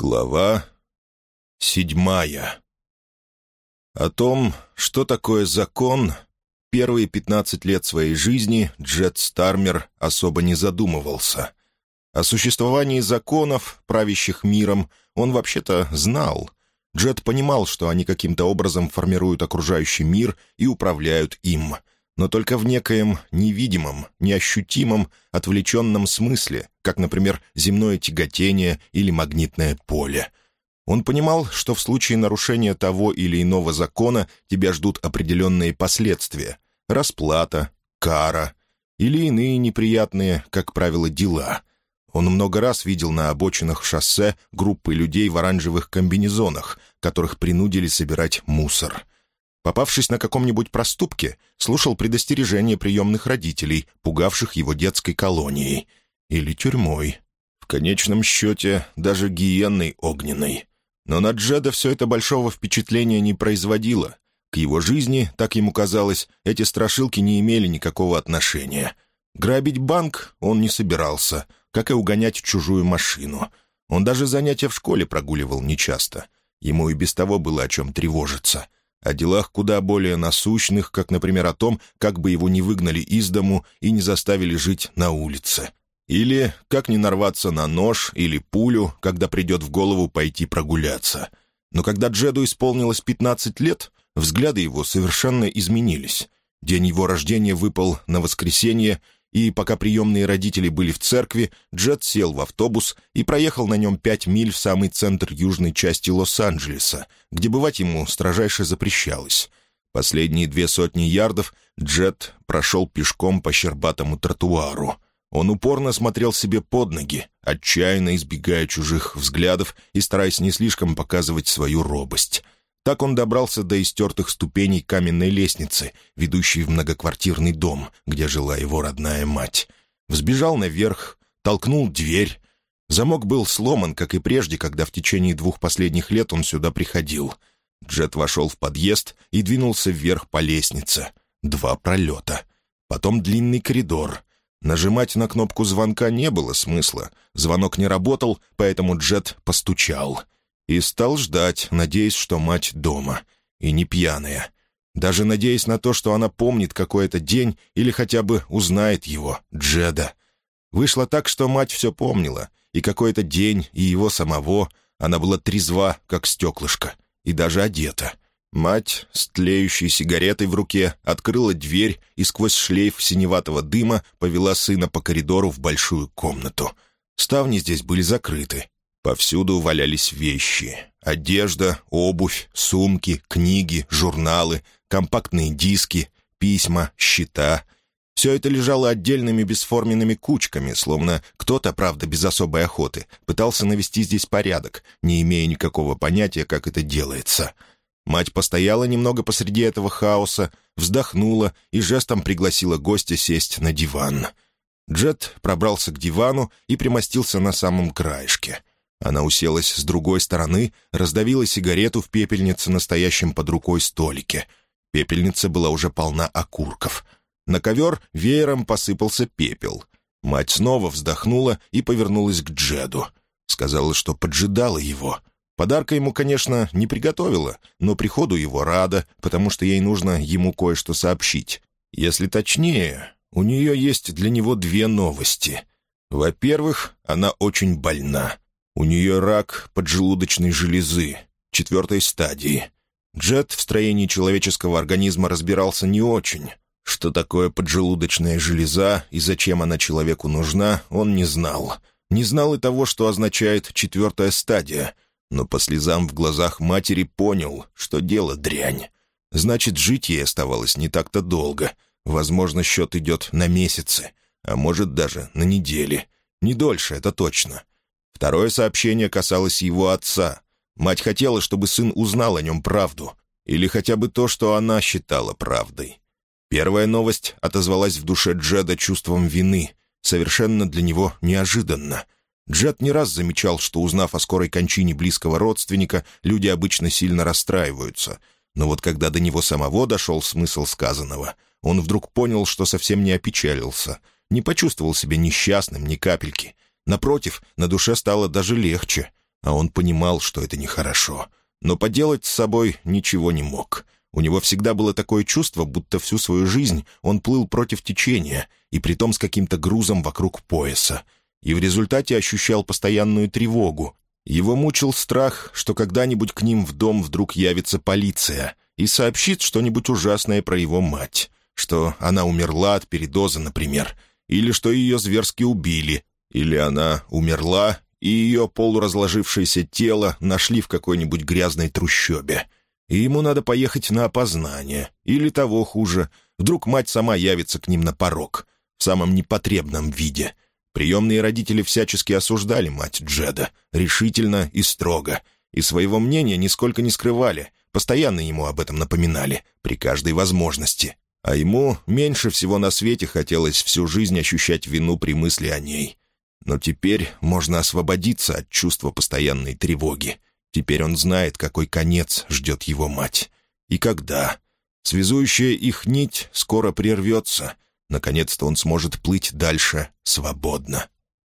Глава седьмая. О том, что такое закон, первые пятнадцать лет своей жизни Джет Стармер особо не задумывался. О существовании законов, правящих миром, он вообще-то знал. Джет понимал, что они каким-то образом формируют окружающий мир и управляют им — но только в некоем невидимом, неощутимом, отвлеченном смысле, как, например, земное тяготение или магнитное поле. Он понимал, что в случае нарушения того или иного закона тебя ждут определенные последствия — расплата, кара или иные неприятные, как правило, дела. Он много раз видел на обочинах шоссе группы людей в оранжевых комбинезонах, которых принудили собирать мусор — Попавшись на каком-нибудь проступке, слушал предостережения приемных родителей, пугавших его детской колонией. Или тюрьмой. В конечном счете, даже гиенной огненной. Но на Джеда все это большого впечатления не производило. К его жизни, так ему казалось, эти страшилки не имели никакого отношения. Грабить банк он не собирался, как и угонять чужую машину. Он даже занятия в школе прогуливал нечасто. Ему и без того было о чем тревожиться — о делах куда более насущных, как, например, о том, как бы его не выгнали из дому и не заставили жить на улице. Или как не нарваться на нож или пулю, когда придет в голову пойти прогуляться. Но когда Джеду исполнилось 15 лет, взгляды его совершенно изменились. День его рождения выпал на воскресенье, и пока приемные родители были в церкви, Джет сел в автобус и проехал на нем пять миль в самый центр южной части Лос-Анджелеса, где бывать ему строжайше запрещалось. Последние две сотни ярдов Джет прошел пешком по щербатому тротуару. Он упорно смотрел себе под ноги, отчаянно избегая чужих взглядов и стараясь не слишком показывать свою робость — так он добрался до истертых ступеней каменной лестницы, ведущей в многоквартирный дом, где жила его родная мать. Взбежал наверх, толкнул дверь. Замок был сломан, как и прежде, когда в течение двух последних лет он сюда приходил. Джет вошел в подъезд и двинулся вверх по лестнице. Два пролета. Потом длинный коридор. Нажимать на кнопку звонка не было смысла. Звонок не работал, поэтому Джет постучал — и стал ждать, надеясь, что мать дома. И не пьяная. Даже надеясь на то, что она помнит какой-то день или хотя бы узнает его, Джеда. Вышло так, что мать все помнила. И какой-то день, и его самого. Она была трезва, как стеклышко. И даже одета. Мать с тлеющей сигаретой в руке открыла дверь и сквозь шлейф синеватого дыма повела сына по коридору в большую комнату. Ставни здесь были закрыты, Повсюду валялись вещи. Одежда, обувь, сумки, книги, журналы, компактные диски, письма, счета. Все это лежало отдельными бесформенными кучками, словно кто-то, правда, без особой охоты, пытался навести здесь порядок, не имея никакого понятия, как это делается. Мать постояла немного посреди этого хаоса, вздохнула и жестом пригласила гостя сесть на диван. Джет пробрался к дивану и примостился на самом краешке — она уселась с другой стороны, раздавила сигарету в пепельнице, настоящем под рукой столике. Пепельница была уже полна окурков. На ковер веером посыпался пепел. Мать снова вздохнула и повернулась к Джеду. Сказала, что поджидала его. Подарка ему, конечно, не приготовила, но приходу его рада, потому что ей нужно ему кое-что сообщить. Если точнее, у нее есть для него две новости. Во-первых, она очень больна. У нее рак поджелудочной железы, четвертой стадии. Джет в строении человеческого организма разбирался не очень. Что такое поджелудочная железа и зачем она человеку нужна, он не знал. Не знал и того, что означает четвертая стадия. Но по слезам в глазах матери понял, что дело дрянь. Значит, жить ей оставалось не так-то долго. Возможно, счет идет на месяцы, а может даже на недели. Не дольше, это точно. Второе сообщение касалось его отца. Мать хотела, чтобы сын узнал о нем правду. Или хотя бы то, что она считала правдой. Первая новость отозвалась в душе Джеда чувством вины, совершенно для него неожиданно. Джед не раз замечал, что, узнав о скорой кончине близкого родственника, люди обычно сильно расстраиваются. Но вот когда до него самого дошел смысл сказанного, он вдруг понял, что совсем не опечалился, не почувствовал себя несчастным ни капельки — Напротив, на душе стало даже легче. а он понимал, что это нехорошо. Но поделать с собой ничего не мог. У него всегда было такое чувство, будто всю свою жизнь он плыл против течения, и притом с каким-то грузом вокруг пояса. И в результате ощущал постоянную тревогу. Его мучил страх, что когда-нибудь к ним в дом вдруг явится полиция и сообщит что-нибудь ужасное про его мать, что она умерла от передоза, например, или что ее зверски убили, или она умерла, и ее полуразложившееся тело нашли в какой-нибудь грязной трущобе. И ему надо поехать на опознание. Или того хуже. Вдруг мать сама явится к ним на порог. В самом непотребном виде. Приемные родители всячески осуждали мать Джеда. Решительно и строго. И своего мнения нисколько не скрывали. Постоянно ему об этом напоминали. При каждой возможности. А ему меньше всего на свете хотелось всю жизнь ощущать вину при мысли о ней. Но теперь можно освободиться от чувства постоянной тревоги. Теперь он знает, какой конец ждет его мать. И когда. Связующая их нить скоро прервется. Наконец-то он сможет плыть дальше свободно.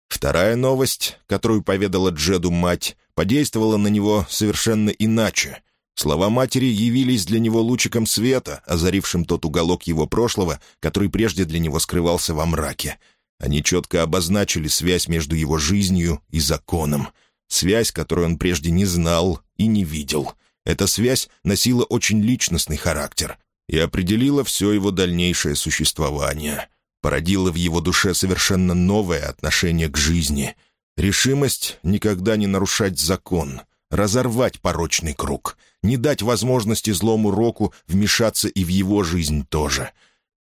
Вторая новость, которую поведала Джеду мать, подействовала на него совершенно иначе. Слова матери явились для него лучиком света, озарившим тот уголок его прошлого, который прежде для него скрывался во мраке — они четко обозначили связь между его жизнью и законом. Связь, которую он прежде не знал и не видел. Эта связь носила очень личностный характер и определила все его дальнейшее существование. Породила в его душе совершенно новое отношение к жизни. Решимость никогда не нарушать закон, разорвать порочный круг, не дать возможности злому року вмешаться и в его жизнь тоже —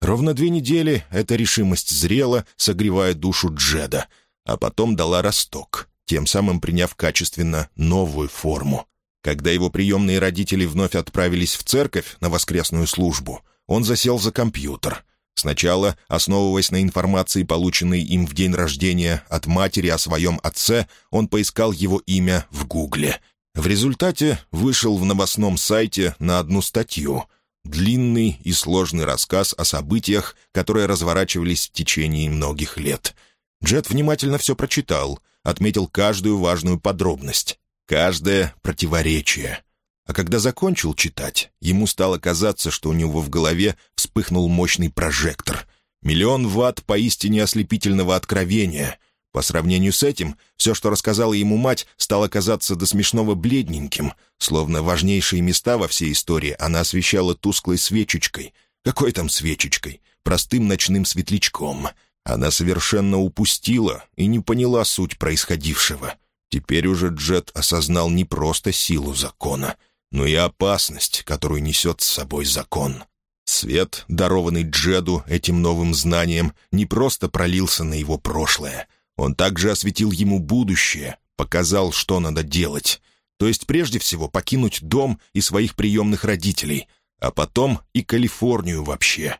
Ровно две недели эта решимость зрела, согревая душу Джеда, а потом дала росток, тем самым приняв качественно новую форму. Когда его приемные родители вновь отправились в церковь на воскресную службу, он засел за компьютер. Сначала, основываясь на информации, полученной им в день рождения от матери о своем отце, он поискал его имя в Гугле. В результате вышел в новостном сайте на одну статью — Длинный и сложный рассказ о событиях, которые разворачивались в течение многих лет. Джет внимательно все прочитал, отметил каждую важную подробность, каждое противоречие. А когда закончил читать, ему стало казаться, что у него в голове вспыхнул мощный прожектор. Миллион ватт поистине ослепительного откровения — по сравнению с этим, все, что рассказала ему мать, стало казаться до смешного бледненьким, словно важнейшие места во всей истории она освещала тусклой свечечкой. Какой там свечечкой? Простым ночным светлячком. Она совершенно упустила и не поняла суть происходившего. Теперь уже Джет осознал не просто силу закона, но и опасность, которую несет с собой закон. Свет, дарованный Джеду этим новым знанием, не просто пролился на его прошлое — он также осветил ему будущее, показал, что надо делать. То есть прежде всего покинуть дом и своих приемных родителей, а потом и Калифорнию вообще.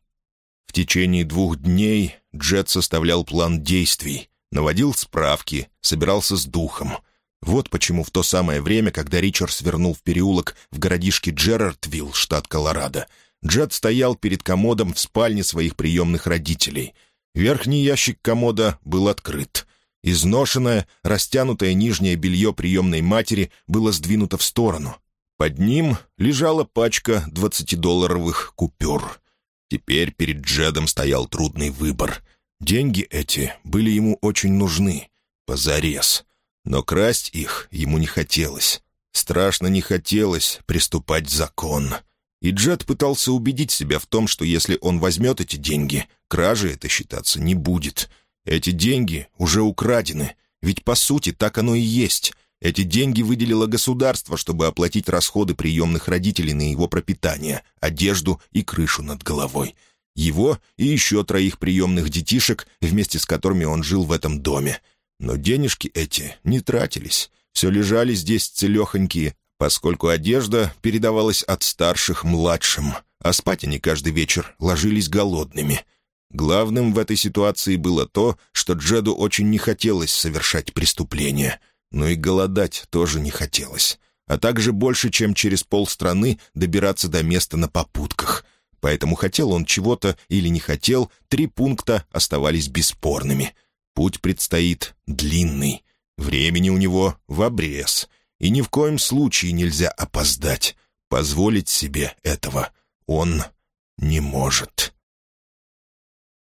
В течение двух дней Джет составлял план действий, наводил справки, собирался с духом. Вот почему в то самое время, когда Ричард свернул в переулок в городишке Джерардвилл, штат Колорадо, Джет стоял перед комодом в спальне своих приемных родителей. Верхний ящик комода был открыт. Изношенное, растянутое нижнее белье приемной матери было сдвинуто в сторону. Под ним лежала пачка двадцатидолларовых купюр. Теперь перед Джедом стоял трудный выбор. Деньги эти были ему очень нужны. Позарез. Но красть их ему не хотелось. Страшно не хотелось приступать закон. И Джед пытался убедить себя в том, что если он возьмет эти деньги, кражи это считаться не будет — эти деньги уже украдены, ведь по сути так оно и есть. Эти деньги выделило государство, чтобы оплатить расходы приемных родителей на его пропитание, одежду и крышу над головой. Его и еще троих приемных детишек, вместе с которыми он жил в этом доме. Но денежки эти не тратились. Все лежали здесь целехонькие, поскольку одежда передавалась от старших младшим, а спать они каждый вечер ложились голодными — Главным в этой ситуации было то, что Джеду очень не хотелось совершать преступление, но и голодать тоже не хотелось, а также больше, чем через полстраны добираться до места на попутках. Поэтому хотел он чего-то или не хотел, три пункта оставались бесспорными. Путь предстоит длинный. Времени у него в обрез, и ни в коем случае нельзя опоздать. Позволить себе этого он не может.